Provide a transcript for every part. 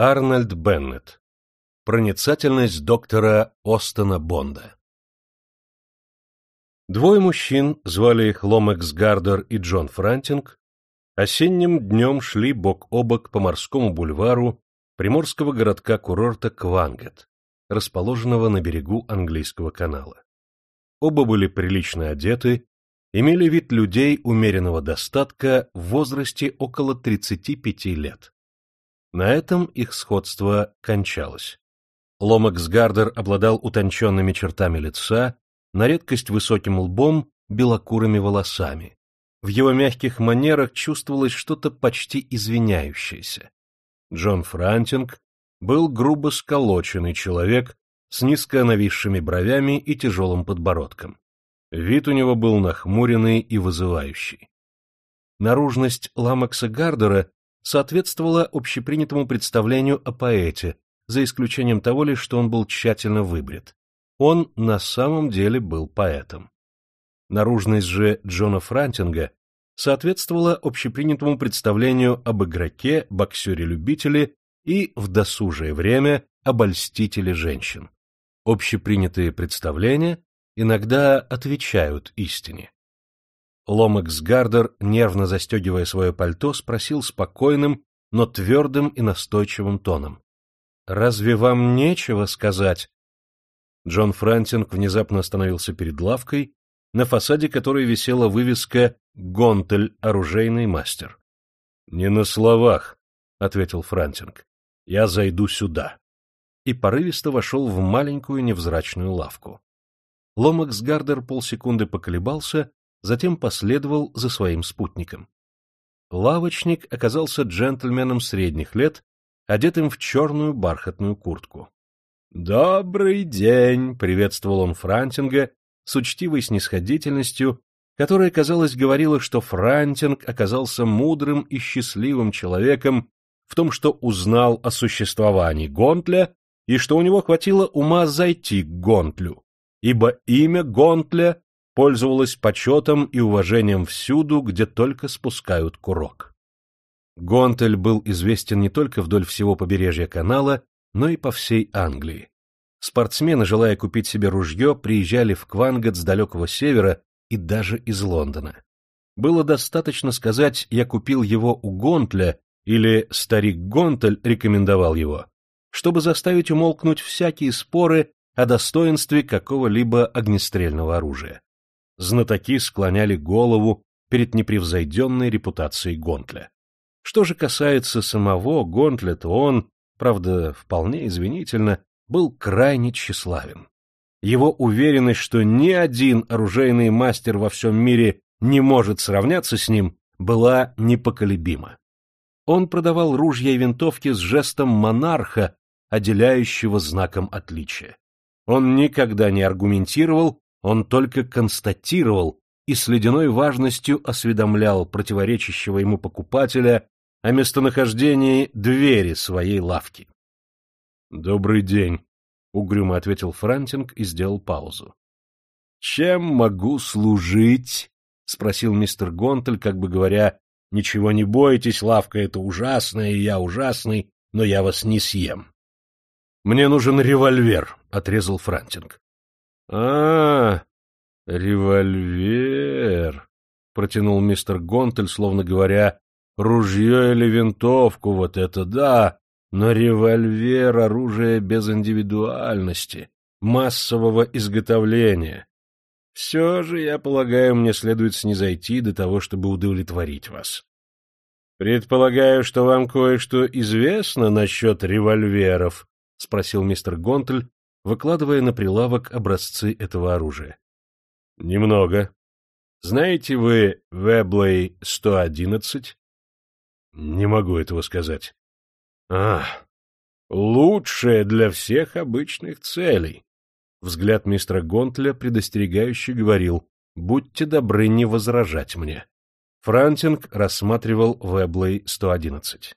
Арнольд Беннет. Проницательность доктора Остона Бонда. Двое мужчин, звали их Ломекс Гардер и Джон Франтинг, осенним днем шли бок о бок по морскому бульвару приморского городка-курорта Квангет, расположенного на берегу английского канала. Оба были прилично одеты, имели вид людей умеренного достатка в возрасте около 35 лет. На этом их сходство кончалось. Ломакс Гардер обладал утонченными чертами лица, на редкость высоким лбом, белокурыми волосами. В его мягких манерах чувствовалось что-то почти извиняющееся. Джон Франтинг был грубо сколоченный человек с низко нависшими бровями и тяжелым подбородком. Вид у него был нахмуренный и вызывающий. Наружность Ламакса Гардера соответствовала общепринятому представлению о поэте, за исключением того лишь, что он был тщательно выбрит. Он на самом деле был поэтом. Наружность же Джона Франтинга соответствовала общепринятому представлению об игроке, боксере-любителе и, в досужее время, обольстителе женщин. Общепринятые представления иногда отвечают истине. Ломакс Гардер, нервно застегивая свое пальто, спросил спокойным, но твердым и настойчивым тоном. — Разве вам нечего сказать? Джон Франтинг внезапно остановился перед лавкой, на фасаде которой висела вывеска «Гонтель, оружейный мастер». — Не на словах, — ответил Франтинг. — Я зайду сюда. И порывисто вошел в маленькую невзрачную лавку. Ломакс Гардер полсекунды поколебался, затем последовал за своим спутником. Лавочник оказался джентльменом средних лет, одетым в черную бархатную куртку. — Добрый день! — приветствовал он Франтинга с учтивой снисходительностью, которая, казалось, говорила, что Франтинг оказался мудрым и счастливым человеком в том, что узнал о существовании Гонтля и что у него хватило ума зайти к Гонтлю, ибо имя Гонтля пользовалась почетом и уважением всюду, где только спускают курок. Гонтель был известен не только вдоль всего побережья канала, но и по всей Англии. Спортсмены, желая купить себе ружье, приезжали в Квангат с далекого севера и даже из Лондона. Было достаточно сказать «я купил его у Гонтля» или «старик Гонтель рекомендовал его», чтобы заставить умолкнуть всякие споры о достоинстве какого-либо огнестрельного оружия знатоки склоняли голову перед непревзойденной репутацией Гонтля. Что же касается самого Гонтля, то он, правда, вполне извинительно, был крайне тщеславен. Его уверенность, что ни один оружейный мастер во всем мире не может сравняться с ним, была непоколебима. Он продавал ружья и винтовки с жестом монарха, отделяющего знаком отличия. Он никогда не аргументировал он только констатировал и с ледяной важностью осведомлял противоречащего ему покупателя о местонахождении двери своей лавки. — Добрый день, — угрюмо ответил Франтинг и сделал паузу. — Чем могу служить? — спросил мистер Гонтель, как бы говоря, — Ничего не бойтесь, лавка эта ужасная, и я ужасный, но я вас не съем. — Мне нужен револьвер, — отрезал Франтинг. А, револьвер, протянул мистер Гонтель, словно говоря, ружье или винтовку, вот это да, но револьвер — оружие без индивидуальности, массового изготовления. Все же, я полагаю, мне следует снизойти до того, чтобы удовлетворить вас. Предполагаю, что вам кое-что известно насчет револьверов, — спросил мистер Гонтель, выкладывая на прилавок образцы этого оружия. — Немного. Знаете вы Веблей 111? — Не могу этого сказать. — А, лучшее для всех обычных целей. Взгляд мистера Гонтля предостерегающе говорил, «Будьте добры не возражать мне». Франтинг рассматривал Веблей 111.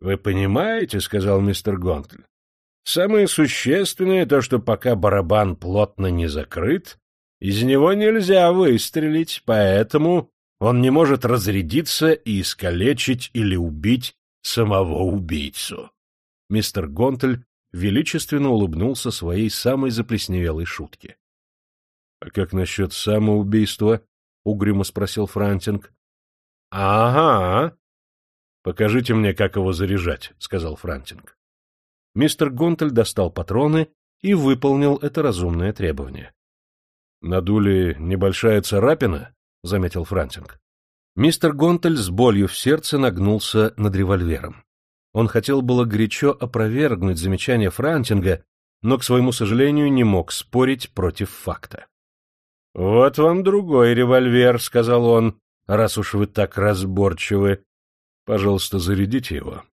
«Вы понимаете, — сказал мистер Гонтль, Самое существенное то, что пока барабан плотно не закрыт, из него нельзя выстрелить, поэтому он не может разрядиться и искалечить или убить самого убийцу. Мистер Гонтель величественно улыбнулся своей самой заплесневелой шутке. — А как насчет самоубийства? — угрюмо спросил Франтинг. — Ага. — Покажите мне, как его заряжать, — сказал Франтинг. Мистер Гонтель достал патроны и выполнил это разумное требование. — На дуле небольшая царапина, — заметил Франтинг. Мистер Гонтель с болью в сердце нагнулся над револьвером. Он хотел было горячо опровергнуть замечание Франтинга, но, к своему сожалению, не мог спорить против факта. — Вот вам другой револьвер, — сказал он, — раз уж вы так разборчивы. Пожалуйста, зарядите его.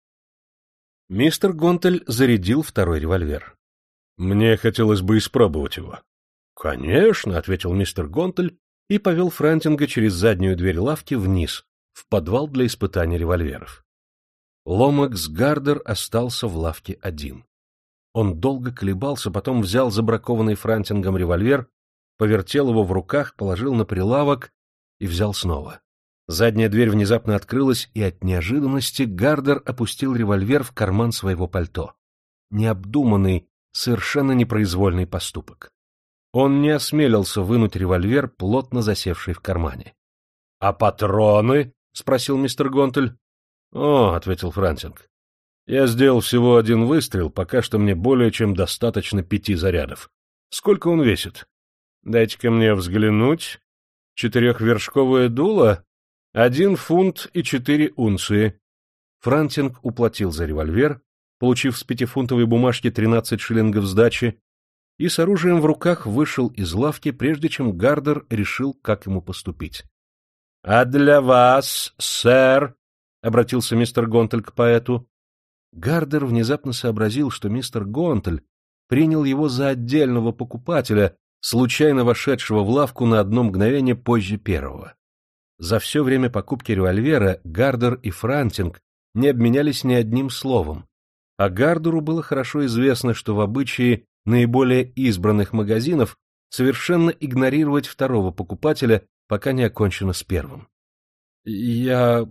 Мистер Гонтель зарядил второй револьвер. — Мне хотелось бы испробовать его. — Конечно, — ответил мистер Гонтель и повел Франтинга через заднюю дверь лавки вниз, в подвал для испытания револьверов. Ломакс Гардер остался в лавке один. Он долго колебался, потом взял забракованный Франтингом револьвер, повертел его в руках, положил на прилавок и взял снова. Задняя дверь внезапно открылась, и от неожиданности Гардер опустил револьвер в карман своего пальто. Необдуманный, совершенно непроизвольный поступок. Он не осмелился вынуть револьвер, плотно засевший в кармане. — А патроны? — спросил мистер Гонтель. — О, — ответил Франтинг, — я сделал всего один выстрел, пока что мне более чем достаточно пяти зарядов. Сколько он весит? Дайте-ка мне взглянуть. Четырехвершковое дуло? Один фунт и четыре унции. Франтинг уплатил за револьвер, получив с пятифунтовой бумажки тринадцать шиллингов сдачи, и с оружием в руках вышел из лавки, прежде чем Гардер решил, как ему поступить. — А для вас, сэр, — обратился мистер Гонтель к поэту. Гардер внезапно сообразил, что мистер Гонтель принял его за отдельного покупателя, случайно вошедшего в лавку на одно мгновение позже первого. За все время покупки револьвера Гардер и Франтинг не обменялись ни одним словом, а Гардеру было хорошо известно, что в обычае наиболее избранных магазинов совершенно игнорировать второго покупателя, пока не окончено с первым. — Я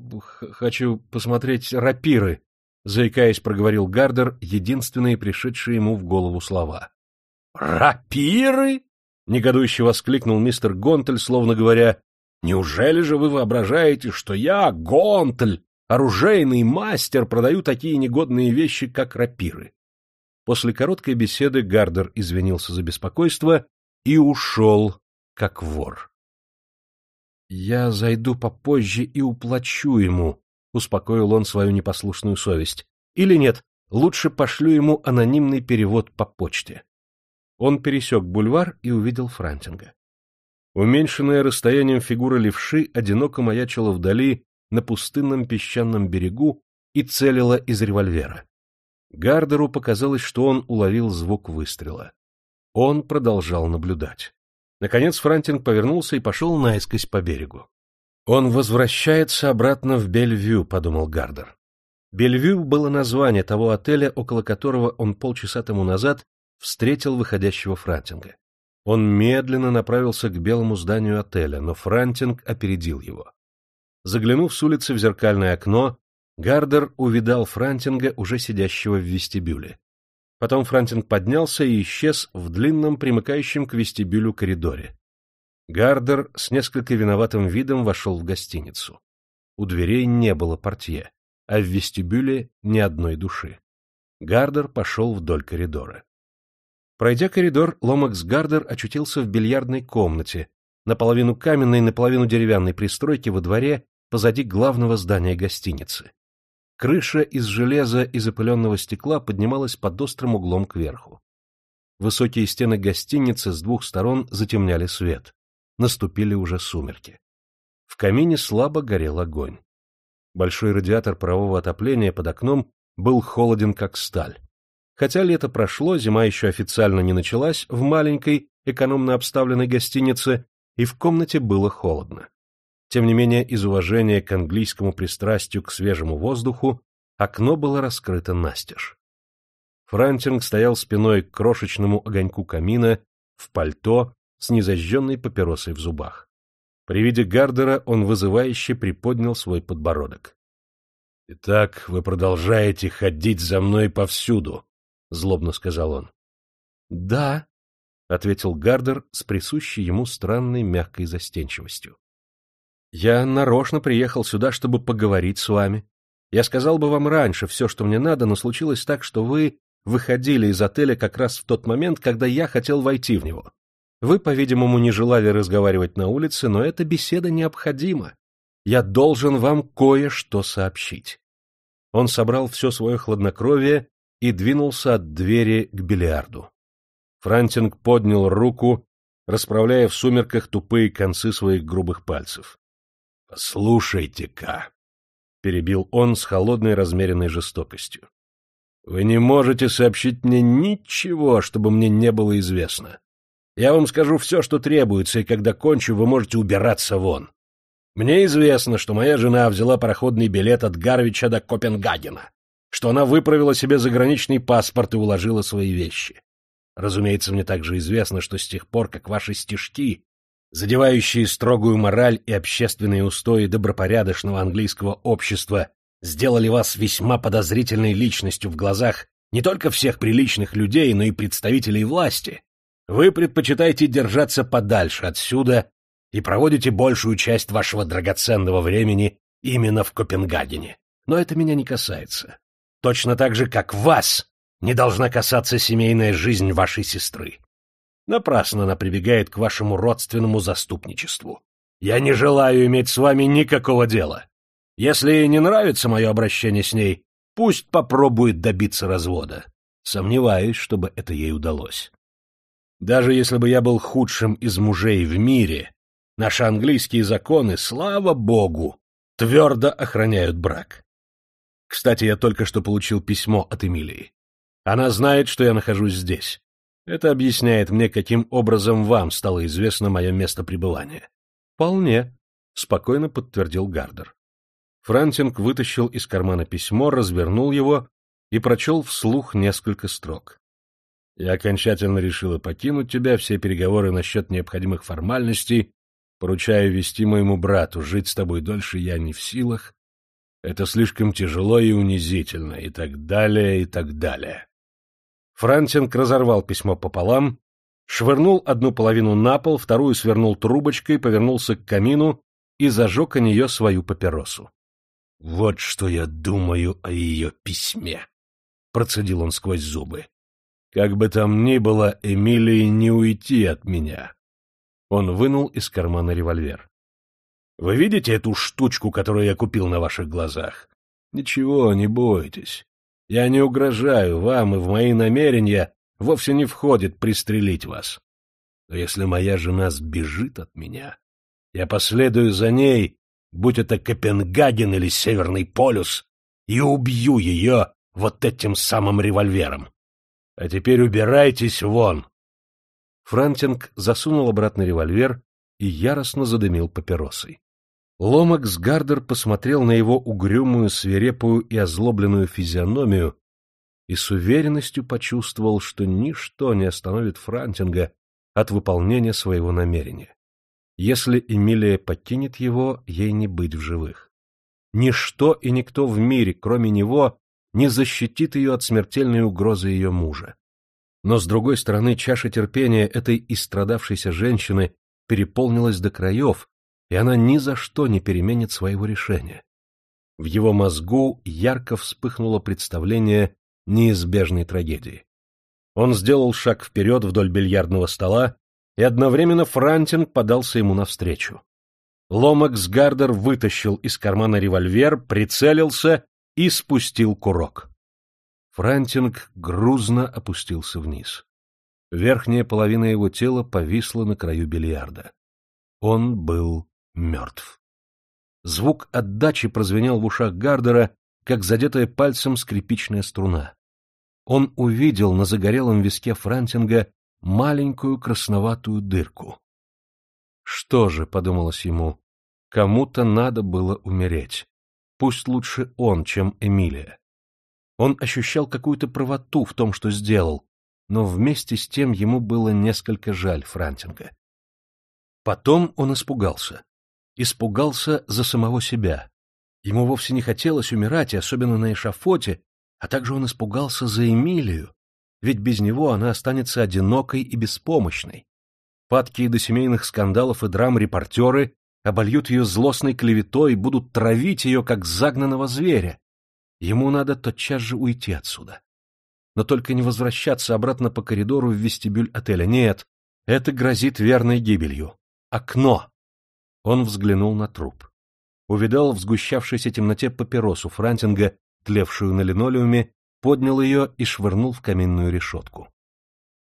хочу посмотреть рапиры, — заикаясь, проговорил Гардер единственные пришедшие ему в голову слова. — Рапиры? — негодующе воскликнул мистер Гонтель, словно говоря, — неужели же вы воображаете, что я, Гонтель, оружейный мастер, продаю такие негодные вещи, как рапиры? После короткой беседы Гардер извинился за беспокойство и ушел, как вор. «Я зайду попозже и уплачу ему», — успокоил он свою непослушную совесть. «Или нет, лучше пошлю ему анонимный перевод по почте». Он пересек бульвар и увидел Франтинга. Уменьшенная расстоянием фигура левши одиноко маячила вдали на пустынном песчаном берегу и целила из револьвера. Гардеру показалось, что он уловил звук выстрела. Он продолжал наблюдать. Наконец Франтинг повернулся и пошел наискось по берегу. «Он возвращается обратно в Бельвью», — подумал Гардер. Бельвью было название того отеля, около которого он полчаса тому назад встретил выходящего Франтинга. Он медленно направился к белому зданию отеля, но Франтинг опередил его. Заглянув с улицы в зеркальное окно, Гардер увидал Франтинга, уже сидящего в вестибюле. Потом Франтинг поднялся и исчез в длинном, примыкающем к вестибюлю коридоре. Гардер с несколько виноватым видом вошел в гостиницу. У дверей не было портье, а в вестибюле ни одной души. Гардер пошел вдоль коридора. Пройдя коридор, Ломакс Гардер очутился в бильярдной комнате, наполовину каменной, наполовину деревянной пристройки во дворе позади главного здания гостиницы. Крыша из железа и запыленного стекла поднималась под острым углом кверху. Высокие стены гостиницы с двух сторон затемняли свет. Наступили уже сумерки. В камине слабо горел огонь. Большой радиатор парового отопления под окном был холоден, как сталь. Хотя лето прошло, зима еще официально не началась в маленькой, экономно обставленной гостинице, и в комнате было холодно. Тем не менее, из уважения к английскому пристрастию к свежему воздуху окно было раскрыто настежь. Франтинг стоял спиной к крошечному огоньку камина, в пальто, с незажженной папиросой в зубах. При виде Гардера он вызывающе приподнял свой подбородок. — Итак, вы продолжаете ходить за мной повсюду, — злобно сказал он. — Да, — ответил Гардер с присущей ему странной мягкой застенчивостью. — Я нарочно приехал сюда, чтобы поговорить с вами. Я сказал бы вам раньше все, что мне надо, но случилось так, что вы выходили из отеля как раз в тот момент, когда я хотел войти в него. Вы, по-видимому, не желали разговаривать на улице, но эта беседа необходима. Я должен вам кое-что сообщить. Он собрал все свое хладнокровие и двинулся от двери к бильярду. Франтинг поднял руку, расправляя в сумерках тупые концы своих грубых пальцев. — Послушайте-ка, — перебил он с холодной размеренной жестокостью. — Вы не можете сообщить мне ничего, чтобы мне не было известно. Я вам скажу все, что требуется, и когда кончу, вы можете убираться вон. Мне известно, что моя жена взяла пароходный билет от Гарвича до Копенгагена, что она выправила себе заграничный паспорт и уложила свои вещи. Разумеется, мне также известно, что с тех пор, как ваши стишки, задевающие строгую мораль и общественные устои добропорядочного английского общества, сделали вас весьма подозрительной личностью в глазах не только всех приличных людей, но и представителей власти, вы предпочитаете держаться подальше отсюда и проводите большую часть вашего драгоценного времени именно в Копенгагене. Но это меня не касается. Точно так же, как вас не должна касаться семейная жизнь вашей сестры. Напрасно она прибегает к вашему родственному заступничеству. Я не желаю иметь с вами никакого дела. Если ей не нравится мое обращение с ней, пусть попробует добиться развода. Сомневаюсь, чтобы это ей удалось. Даже если бы я был худшим из мужей в мире, Наши английские законы, слава богу, твердо охраняют брак. Кстати, я только что получил письмо от Эмилии. Она знает, что я нахожусь здесь. Это объясняет мне, каким образом вам стало известно мое место пребывания. — Вполне, — спокойно подтвердил Гардер. Франтинг вытащил из кармана письмо, развернул его и прочел вслух несколько строк. Я окончательно решила покинуть тебя, все переговоры насчет необходимых формальностей Поручаю вести моему брату, жить с тобой дольше я не в силах. Это слишком тяжело и унизительно, и так далее, и так далее. Франтинг разорвал письмо пополам, швырнул одну половину на пол, вторую свернул трубочкой, повернулся к камину и зажег о нее свою папиросу. — Вот что я думаю о ее письме, — процедил он сквозь зубы. — Как бы там ни было, Эмилии не уйти от меня. Он вынул из кармана револьвер. — Вы видите эту штучку, которую я купил на ваших глазах? Ничего, не бойтесь. Я не угрожаю вам, и в мои намерения вовсе не входит пристрелить вас. Но если моя жена сбежит от меня, я последую за ней, будь это Копенгаген или Северный полюс, и убью ее вот этим самым револьвером. А теперь убирайтесь вон, Франтинг засунул обратно револьвер и яростно задымил папиросой. Ломакс Гардер посмотрел на его угрюмую, свирепую и озлобленную физиономию и с уверенностью почувствовал, что ничто не остановит Франтинга от выполнения своего намерения. Если Эмилия покинет его, ей не быть в живых. Ничто и никто в мире, кроме него, не защитит ее от смертельной угрозы ее мужа. Но, с другой стороны, чаша терпения этой истрадавшейся женщины переполнилась до краев, и она ни за что не переменит своего решения. В его мозгу ярко вспыхнуло представление неизбежной трагедии. Он сделал шаг вперед вдоль бильярдного стола, и одновременно Франтинг подался ему навстречу. Ломакс Гардер вытащил из кармана револьвер, прицелился и спустил курок. Франтинг грузно опустился вниз. Верхняя половина его тела повисла на краю бильярда. Он был мертв. Звук отдачи прозвенел в ушах Гардера, как задетая пальцем скрипичная струна. Он увидел на загорелом виске Франтинга маленькую красноватую дырку. Что же, — подумалось ему, — кому-то надо было умереть. Пусть лучше он, чем Эмилия. Он ощущал какую-то правоту в том, что сделал, но вместе с тем ему было несколько жаль Франтинга. Потом он испугался. Испугался за самого себя. Ему вовсе не хотелось умирать, и особенно на эшафоте, а также он испугался за Эмилию, ведь без него она останется одинокой и беспомощной. Падкие до семейных скандалов и драм репортеры обольют ее злостной клеветой и будут травить ее, как загнанного зверя. Ему надо тотчас же уйти отсюда. Но только не возвращаться обратно по коридору в вестибюль отеля. Нет, это грозит верной гибелью. Окно! Он взглянул на труп. Увидал в сгущавшейся темноте папиросу Франтинга, тлевшую на линолеуме, поднял ее и швырнул в каминную решетку.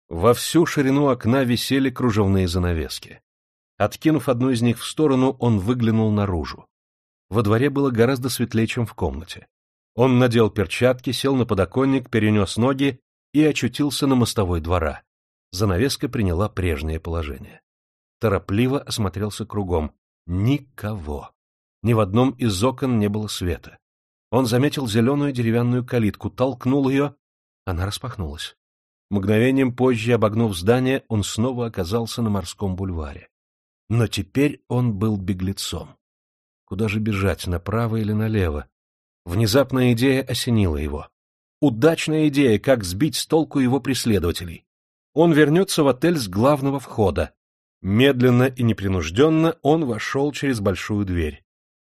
Во всю ширину окна висели кружевные занавески. Откинув одну из них в сторону, он выглянул наружу. Во дворе было гораздо светлее, чем в комнате. Он надел перчатки, сел на подоконник, перенес ноги и очутился на мостовой двора. Занавеска приняла прежнее положение. Торопливо осмотрелся кругом. Никого. Ни в одном из окон не было света. Он заметил зеленую деревянную калитку, толкнул ее. Она распахнулась. Мгновением позже, обогнув здание, он снова оказался на морском бульваре. Но теперь он был беглецом. Куда же бежать, направо или налево? Внезапная идея осенила его. Удачная идея, как сбить с толку его преследователей. Он вернется в отель с главного входа. Медленно и непринужденно он вошел через большую дверь.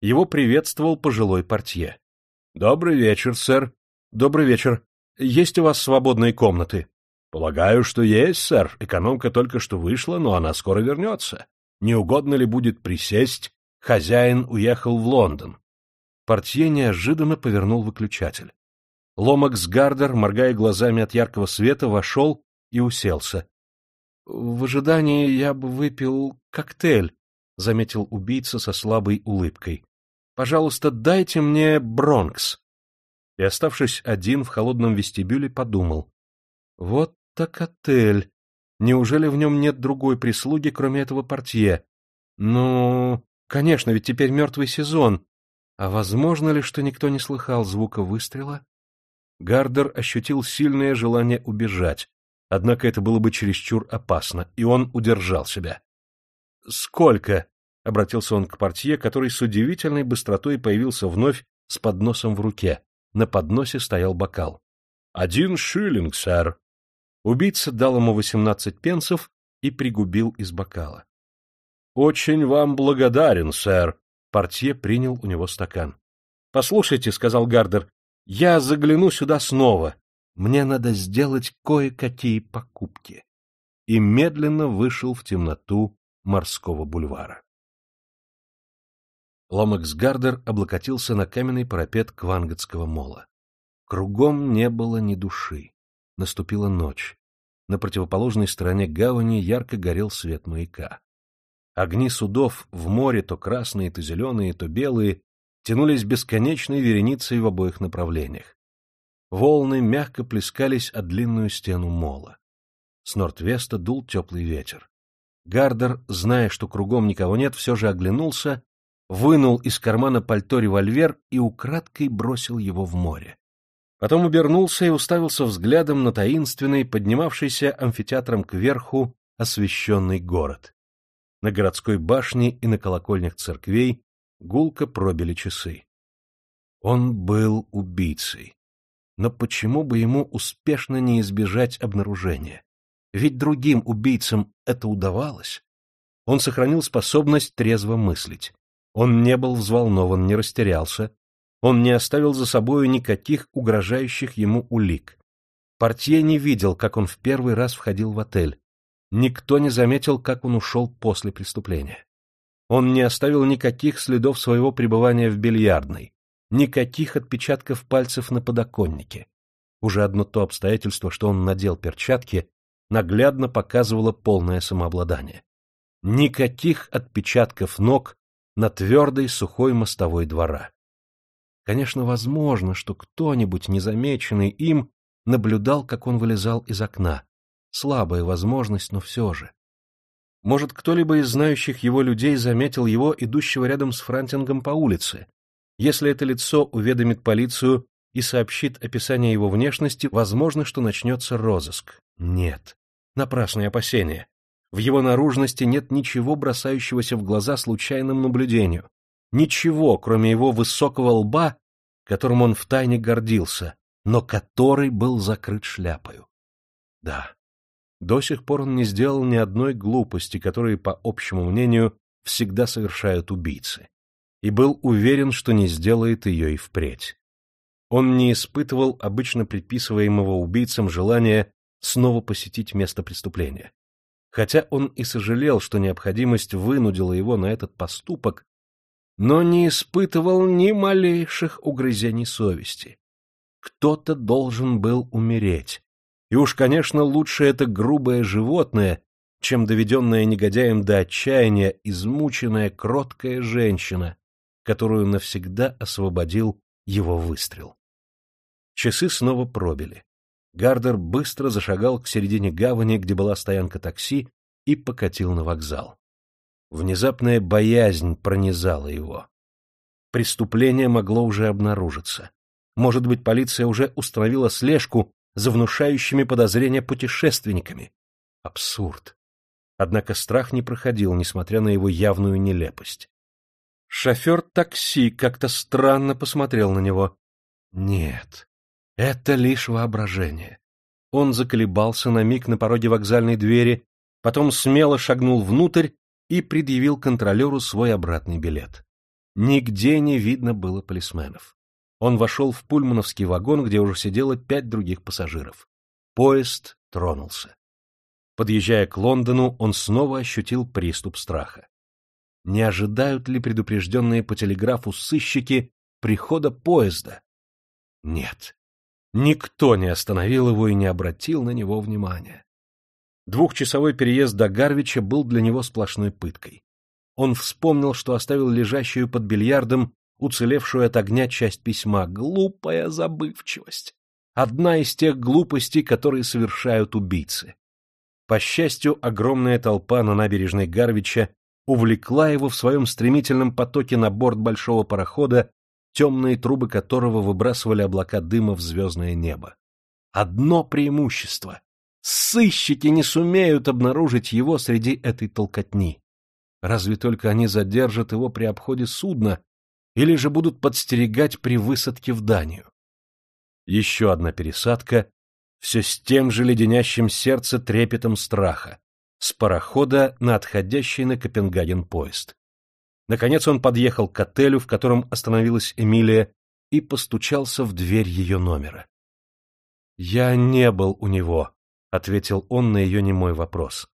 Его приветствовал пожилой портье. — Добрый вечер, сэр. — Добрый вечер. Есть у вас свободные комнаты? — Полагаю, что есть, сэр. Экономка только что вышла, но она скоро вернется. Не угодно ли будет присесть? Хозяин уехал в Лондон. Портье неожиданно повернул выключатель. Ломакс Гардер, моргая глазами от яркого света, вошел и уселся. — В ожидании я бы выпил коктейль, — заметил убийца со слабой улыбкой. — Пожалуйста, дайте мне Бронкс. И, оставшись один в холодном вестибюле, подумал. — Вот так отель. Неужели в нем нет другой прислуги, кроме этого портье? Ну, конечно, ведь теперь мертвый сезон. А возможно ли, что никто не слыхал звука выстрела? Гардер ощутил сильное желание убежать, однако это было бы чересчур опасно, и он удержал себя. «Сколько?» — обратился он к портье, который с удивительной быстротой появился вновь с подносом в руке. На подносе стоял бокал. «Один шиллинг, сэр», Убийца дал ему восемнадцать пенсов и пригубил из бокала. — Очень вам благодарен, сэр. Портье принял у него стакан. — Послушайте, — сказал Гардер, — я загляну сюда снова. Мне надо сделать кое-какие покупки. И медленно вышел в темноту морского бульвара. Ломакс Гардер облокотился на каменный парапет Кванготского мола. Кругом не было ни души. Наступила ночь. На противоположной стороне гавани ярко горел свет маяка. Огни судов в море, то красные, то зеленые, то белые, тянулись бесконечной вереницей в обоих направлениях. Волны мягко плескались о длинную стену мола. С норд-веста дул теплый ветер. Гардер, зная, что кругом никого нет, все же оглянулся, вынул из кармана пальто револьвер и украдкой бросил его в море. Потом обернулся и уставился взглядом на таинственный, поднимавшийся амфитеатром кверху, освещенный город. На городской башне и на колокольнях церквей гулко пробили часы. Он был убийцей. Но почему бы ему успешно не избежать обнаружения? Ведь другим убийцам это удавалось. Он сохранил способность трезво мыслить. Он не был взволнован, не растерялся, он не оставил за собою никаких угрожающих ему улик. Портье не видел, как он в первый раз входил в отель. Никто не заметил, как он ушел после преступления. Он не оставил никаких следов своего пребывания в бильярдной, никаких отпечатков пальцев на подоконнике. Уже одно то обстоятельство, что он надел перчатки, наглядно показывало полное самообладание. Никаких отпечатков ног на твердой сухой мостовой двора. Конечно, возможно, что кто-нибудь, незамеченный им, наблюдал, как он вылезал из окна. Слабая возможность, но все же. Может, кто-либо из знающих его людей заметил его, идущего рядом с Франтингом по улице. Если это лицо уведомит полицию и сообщит описание его внешности, возможно, что начнется розыск. Нет. Напрасные опасения. В его наружности нет ничего бросающегося в глаза случайному наблюдению. ничего, кроме его высокого лба, которым он втайне гордился, но который был закрыт шляпою. Да, до сих пор он не сделал ни одной глупости, которые, по общему мнению, всегда совершают убийцы, и был уверен, что не сделает ее и впредь. Он не испытывал обычно приписываемого убийцам желания снова посетить место преступления. Хотя он и сожалел, что необходимость вынудила его на этот поступок, но не испытывал ни малейших угрызений совести. Кто-то должен был умереть. И уж, конечно, лучше это грубое животное, чем доведенная негодяем до отчаяния измученная кроткая женщина, которую навсегда освободил его выстрел. Часы снова пробили. Гардер быстро зашагал к середине гавани, где была стоянка такси, и покатил на вокзал. Внезапная боязнь пронизала его. Преступление могло уже обнаружиться. Может быть, полиция уже установила слежку за внушающими подозрения путешественниками. Абсурд. Однако страх не проходил, несмотря на его явную нелепость. Шофер такси как-то странно посмотрел на него. Нет, это лишь воображение. Он заколебался на миг на пороге вокзальной двери, потом смело шагнул внутрь и предъявил контролеру свой обратный билет. Нигде не видно было полисменов. Он вошел в пульмановский вагон, где уже сидело пять других пассажиров. Поезд тронулся. Подъезжая к Лондону, он снова ощутил приступ страха. Не ожидают ли предупрежденные по телеграфу сыщики прихода поезда? Нет. Никто не остановил его и не обратил на него внимания. Двухчасовой переезд до Гарвича был для него сплошной пыткой. Он вспомнил, что оставил лежащую под бильярдом уцелевшую от огня часть письма. Глупая забывчивость. Одна из тех глупостей, которые совершают убийцы. По счастью, огромная толпа на набережной Гарвича увлекла его в своем стремительном потоке на борт большого парохода темные трубы которого выбрасывали облака дыма в звездное небо. Одно преимущество — сыщики не сумеют обнаружить его среди этой толкотни. Разве только они задержат его при обходе судна или же будут подстерегать при высадке в Данию. Еще одна пересадка, все с тем же леденящим сердце трепетом страха, с парохода на отходящий на Копенгаген поезд. Наконец он подъехал к отелю, в котором остановилась Эмилия, и постучался в дверь ее номера. «Я не был у него», — ответил он на ее немой вопрос.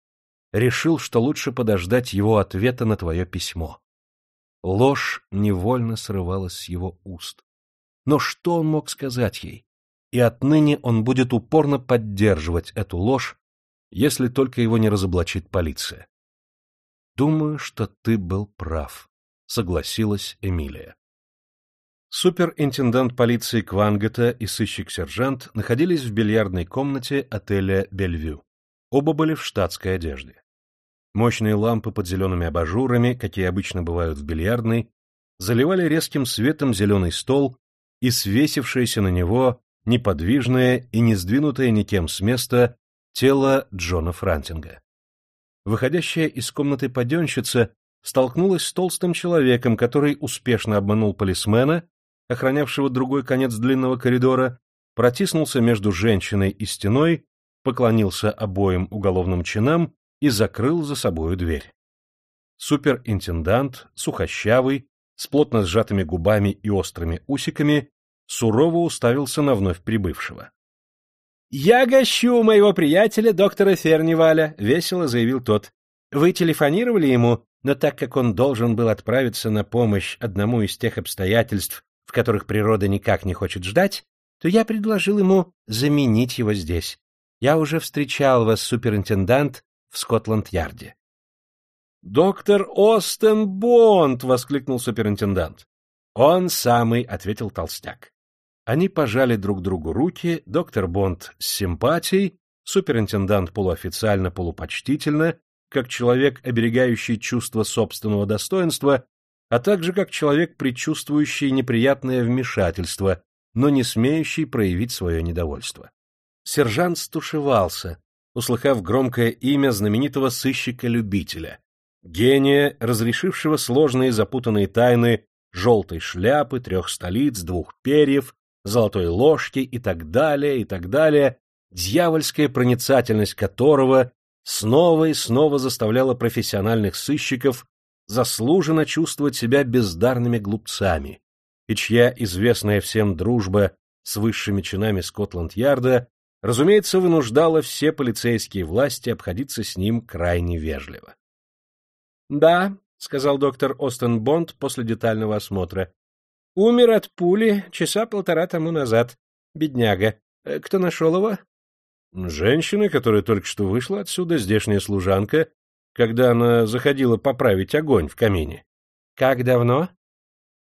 «Решил, что лучше подождать его ответа на твое письмо». Ложь невольно срывалась с его уст. Но что он мог сказать ей? И отныне он будет упорно поддерживать эту ложь, если только его не разоблачит полиция. Думаю, что ты был прав, согласилась Эмилия. Суперинтендант полиции Квангета и сыщик-сержант находились в бильярдной комнате отеля Бельвю. Оба были в штатской одежде. Мощные лампы под зелеными абажурами, какие обычно бывают в бильярдной, заливали резким светом зеленый стол и свесившееся на него неподвижное и не сдвинутое никем с места тело Джона Франтинга выходящая из комнаты паденщица столкнулась с толстым человеком, который успешно обманул полисмена, охранявшего другой конец длинного коридора, протиснулся между женщиной и стеной, поклонился обоим уголовным чинам и закрыл за собою дверь. Суперинтендант, сухощавый, с плотно сжатыми губами и острыми усиками, сурово уставился на вновь прибывшего. «Я гощу моего приятеля, доктора Ферниваля», — весело заявил тот. «Вы телефонировали ему, но так как он должен был отправиться на помощь одному из тех обстоятельств, в которых природа никак не хочет ждать, то я предложил ему заменить его здесь. Я уже встречал вас, суперинтендант, в Скотланд-Ярде». «Доктор Остен Бонд!» — воскликнул суперинтендант. «Он самый», — ответил толстяк. Они пожали друг другу руки, доктор Бонд с симпатией, суперинтендант полуофициально-полупочтительно, как человек, оберегающий чувство собственного достоинства, а также как человек, предчувствующий неприятное вмешательство, но не смеющий проявить свое недовольство. Сержант стушевался, услыхав громкое имя знаменитого сыщика-любителя. гения, разрешившего сложные запутанные тайны желтой шляпы, трех столиц, двух перьев, золотой ложки и так далее, и так далее, дьявольская проницательность которого снова и снова заставляла профессиональных сыщиков заслуженно чувствовать себя бездарными глупцами, и чья известная всем дружба с высшими чинами Скотланд-Ярда, разумеется, вынуждала все полицейские власти обходиться с ним крайне вежливо. — Да, — сказал доктор Остен Бонд после детального осмотра, — умер от пули часа полтора тому назад. Бедняга. Э, кто нашел его? — Женщина, которая только что вышла отсюда, здешняя служанка, когда она заходила поправить огонь в камине. — Как давно?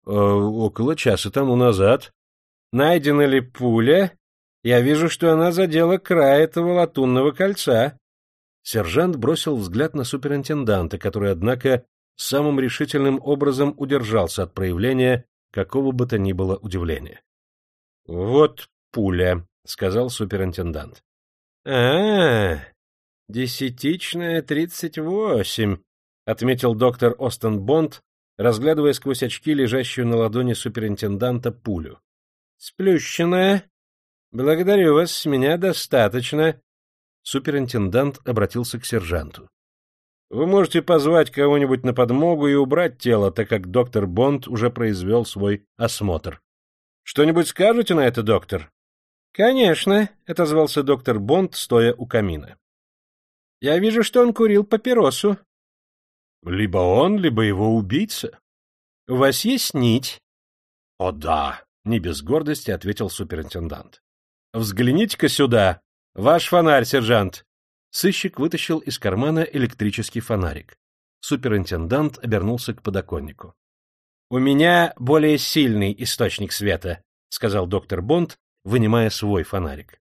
Э, — Около часа тому назад. — Найдена ли пуля? Я вижу, что она задела край этого латунного кольца. Сержант бросил взгляд на суперинтенданта, который, однако, самым решительным образом удержался от проявления какого бы то ни было удивления. — Вот пуля, — сказал суперинтендант. — А, десятичная тридцать восемь, — отметил доктор Остен Бонд, разглядывая сквозь очки лежащую на ладони суперинтенданта пулю. — Сплющенная. Благодарю вас, с меня достаточно. Суперинтендант обратился к сержанту. Вы можете позвать кого-нибудь на подмогу и убрать тело, так как доктор Бонд уже произвел свой осмотр. Что-нибудь скажете на это, доктор? Конечно, отозвался доктор Бонд, стоя у камина. Я вижу, что он курил папиросу. Либо он, либо его убийца. У вас есть нить? О да, не без гордости ответил суперинтендант. Взгляните-ка сюда. Ваш фонарь, сержант. Сыщик вытащил из кармана электрический фонарик. Суперинтендант обернулся к подоконнику. — У меня более сильный источник света, — сказал доктор Бонд, вынимая свой фонарик.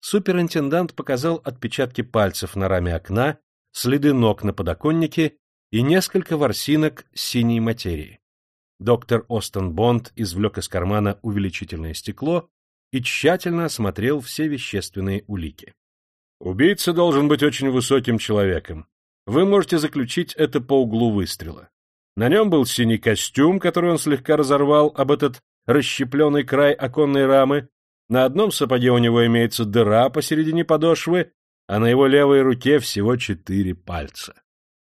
Суперинтендант показал отпечатки пальцев на раме окна, следы ног на подоконнике и несколько ворсинок синей материи. Доктор Остон Бонд извлек из кармана увеличительное стекло и тщательно осмотрел все вещественные улики. Убийца должен быть очень высоким человеком. Вы можете заключить это по углу выстрела. На нем был синий костюм, который он слегка разорвал об этот расщепленный край оконной рамы. На одном сапоге у него имеется дыра посередине подошвы, а на его левой руке всего четыре пальца.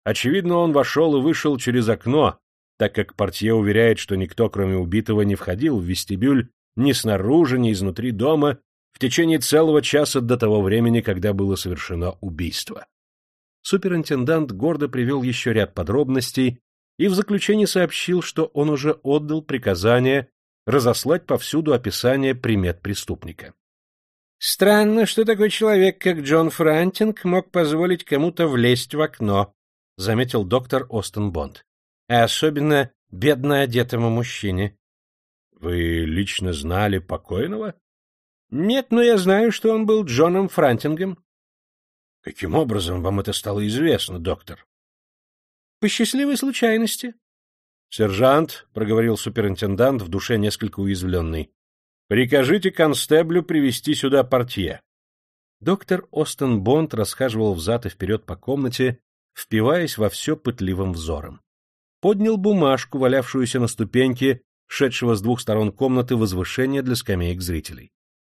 Очевидно, он вошел и вышел через окно, так как портье уверяет, что никто, кроме убитого, не входил в вестибюль ни снаружи, ни изнутри дома, в течение целого часа до того времени, когда было совершено убийство. Суперинтендант гордо привел еще ряд подробностей и в заключении сообщил, что он уже отдал приказание разослать повсюду описание примет преступника. «Странно, что такой человек, как Джон Франтинг, мог позволить кому-то влезть в окно», — заметил доктор Остен Бонд. «А особенно бедно одетому мужчине». «Вы лично знали покойного?» Нет, но я знаю, что он был Джоном Франтингом. — Каким образом вам это стало известно, доктор? — По счастливой случайности. — Сержант, — проговорил суперинтендант в душе несколько уязвленный, — прикажите констеблю привести сюда портье. Доктор Остен Бонд расхаживал взад и вперед по комнате, впиваясь во все пытливым взором. Поднял бумажку, валявшуюся на ступеньке, шедшего с двух сторон комнаты возвышения для скамеек зрителей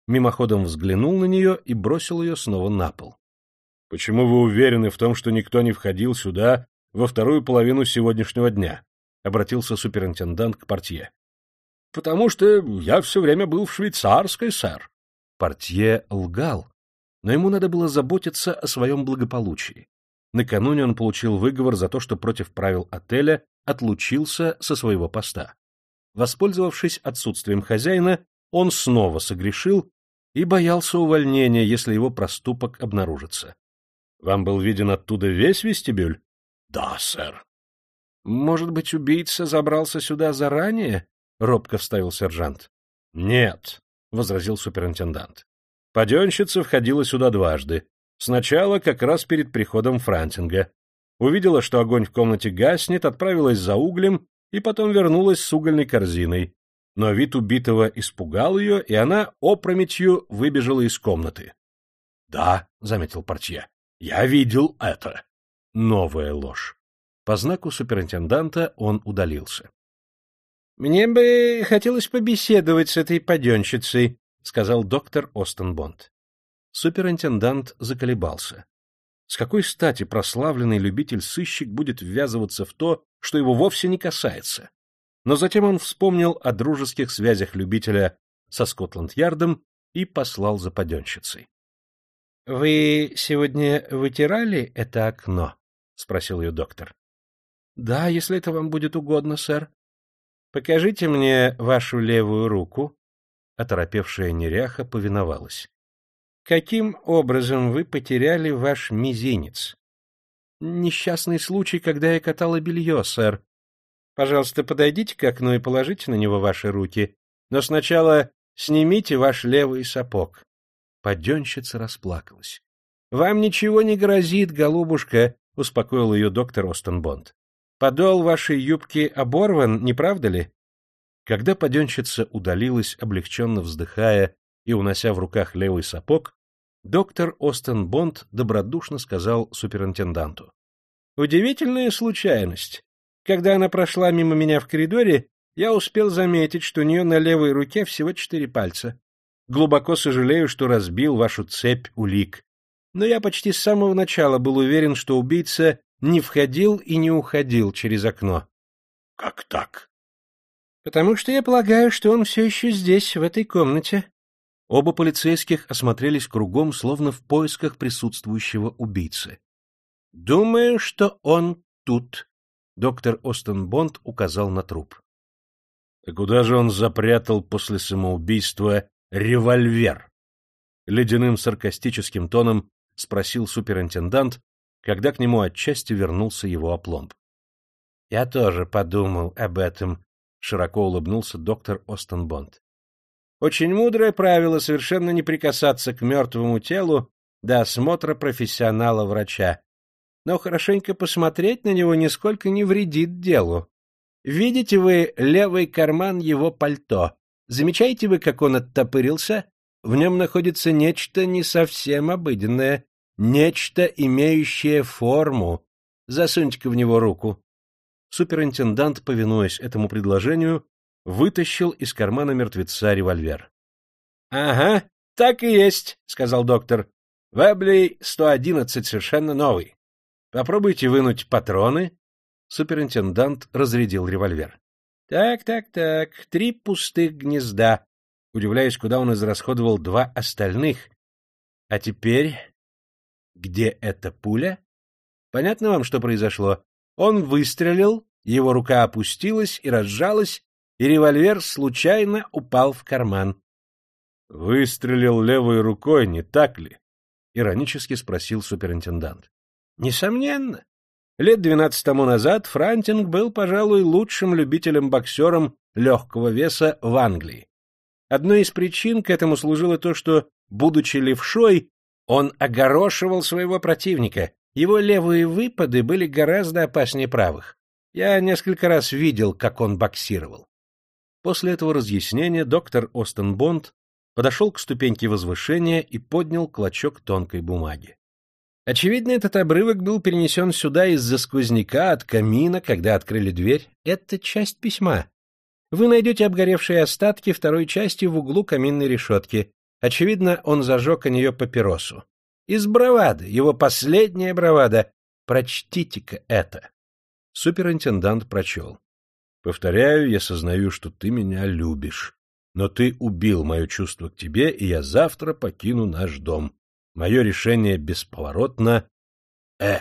мимоходом взглянул на нее и бросил ее снова на пол. — Почему вы уверены в том, что никто не входил сюда во вторую половину сегодняшнего дня? — обратился суперинтендант к портье. — Потому что я все время был в швейцарской, сэр. Портье лгал, но ему надо было заботиться о своем благополучии. Накануне он получил выговор за то, что против правил отеля отлучился со своего поста. Воспользовавшись отсутствием хозяина, он снова согрешил и боялся увольнения, если его проступок обнаружится. — Вам был виден оттуда весь вестибюль? — Да, сэр. — Может быть, убийца забрался сюда заранее? — робко вставил сержант. — Нет, — возразил суперинтендант. Паденщица входила сюда дважды. Сначала как раз перед приходом Франтинга. Увидела, что огонь в комнате гаснет, отправилась за углем и потом вернулась с угольной корзиной но вид убитого испугал ее, и она опрометью выбежала из комнаты. — Да, — заметил портье, — я видел это. Новая ложь. По знаку суперинтенданта он удалился. — Мне бы хотелось побеседовать с этой паденщицей, — сказал доктор Остен Бонд. Суперинтендант заколебался. С какой стати прославленный любитель-сыщик будет ввязываться в то, что его вовсе не касается? Но затем он вспомнил о дружеских связях любителя со Скотланд-Ярдом и послал за паденщицей. — Вы сегодня вытирали это окно? — спросил ее доктор. — Да, если это вам будет угодно, сэр. — Покажите мне вашу левую руку. Оторопевшая неряха повиновалась. — Каким образом вы потеряли ваш мизинец? — Несчастный случай, когда я катала белье, сэр. — Пожалуйста, подойдите к окну и положите на него ваши руки. Но сначала снимите ваш левый сапог. Поденщица расплакалась. — Вам ничего не грозит, голубушка, — успокоил ее доктор Остенбонд. — Подол вашей юбки оборван, не правда ли? Когда паденщица удалилась, облегченно вздыхая и унося в руках левый сапог, доктор Остен Бонд добродушно сказал суперинтенданту. — Удивительная случайность. Когда она прошла мимо меня в коридоре, я успел заметить, что у нее на левой руке всего четыре пальца. Глубоко сожалею, что разбил вашу цепь улик но я почти с самого начала был уверен, что убийца не входил и не уходил через окно. — Как так? — Потому что я полагаю, что он все еще здесь, в этой комнате. Оба полицейских осмотрелись кругом, словно в поисках присутствующего убийцы. — Думаю, что он тут. Доктор Остен Бонд указал на труп. — Куда же он запрятал после самоубийства револьвер? Ледяным саркастическим тоном — спросил суперинтендант, когда к нему отчасти вернулся его опломб. — Я тоже подумал об этом, — широко улыбнулся доктор Остенбонд. — Очень мудрое правило совершенно не прикасаться к мертвому телу до осмотра профессионала-врача. Но хорошенько посмотреть на него нисколько не вредит делу. Видите вы левый карман его пальто? Замечаете вы, как он оттопырился? В нем находится нечто не совсем обыденное, нечто, имеющее форму. Засуньте-ка в него руку. Суперинтендант, повинуясь этому предложению, вытащил из кармана мертвеца револьвер. — Ага, так и есть, — сказал доктор. — Веблей 111 совершенно новый. Попробуйте вынуть патроны. Суперинтендант разрядил револьвер. — Так, так, так, три пустых гнезда удивляясь, куда он израсходовал два остальных. А теперь... Где эта пуля? Понятно вам, что произошло? Он выстрелил, его рука опустилась и разжалась, и револьвер случайно упал в карман. — Выстрелил левой рукой, не так ли? — иронически спросил суперинтендант. — Несомненно. Лет двенадцать тому назад Франтинг был, пожалуй, лучшим любителем-боксером легкого веса в Англии. Одной из причин к этому служило то, что, будучи левшой, он огорошивал своего противника. Его левые выпады были гораздо опаснее правых. Я несколько раз видел, как он боксировал. После этого разъяснения доктор Остен Бонд подошел к ступеньке возвышения и поднял клочок тонкой бумаги. Очевидно, этот обрывок был перенесен сюда из-за сквозняка от камина, когда открыли дверь. Это часть письма вы найдете обгоревшие остатки второй части в углу каминной решетки. Очевидно, он зажег о нее папиросу. Из бравады, его последняя бравада. Прочтите-ка это. Суперинтендант прочел. Повторяю, я сознаю, что ты меня любишь. Но ты убил мое чувство к тебе, и я завтра покину наш дом. Мое решение бесповоротно. Э.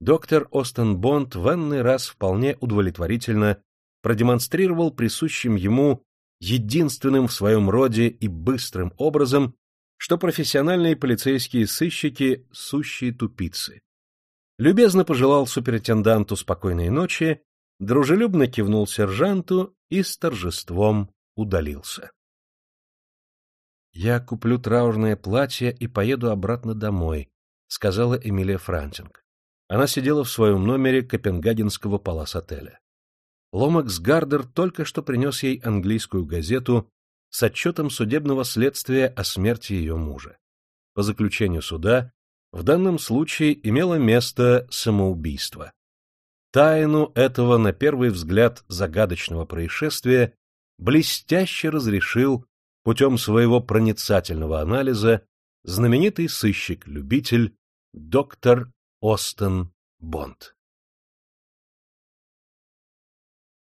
Доктор Остен Бонд в энный раз вполне удовлетворительно продемонстрировал присущим ему единственным в своем роде и быстрым образом, что профессиональные полицейские сыщики — сущие тупицы. Любезно пожелал суперинтенданту спокойной ночи, дружелюбно кивнул сержанту и с торжеством удалился. «Я куплю траурное платье и поеду обратно домой», — сказала Эмилия Франтинг. Она сидела в своем номере Копенгагенского палас-отеля. Ломакс Гардер только что принес ей английскую газету с отчетом судебного следствия о смерти ее мужа. По заключению суда, В данном случае имело место самоубийство. Тайну этого, на первый взгляд, загадочного происшествия блестяще разрешил путем своего проницательного анализа знаменитый сыщик-любитель доктор Остен Бонд.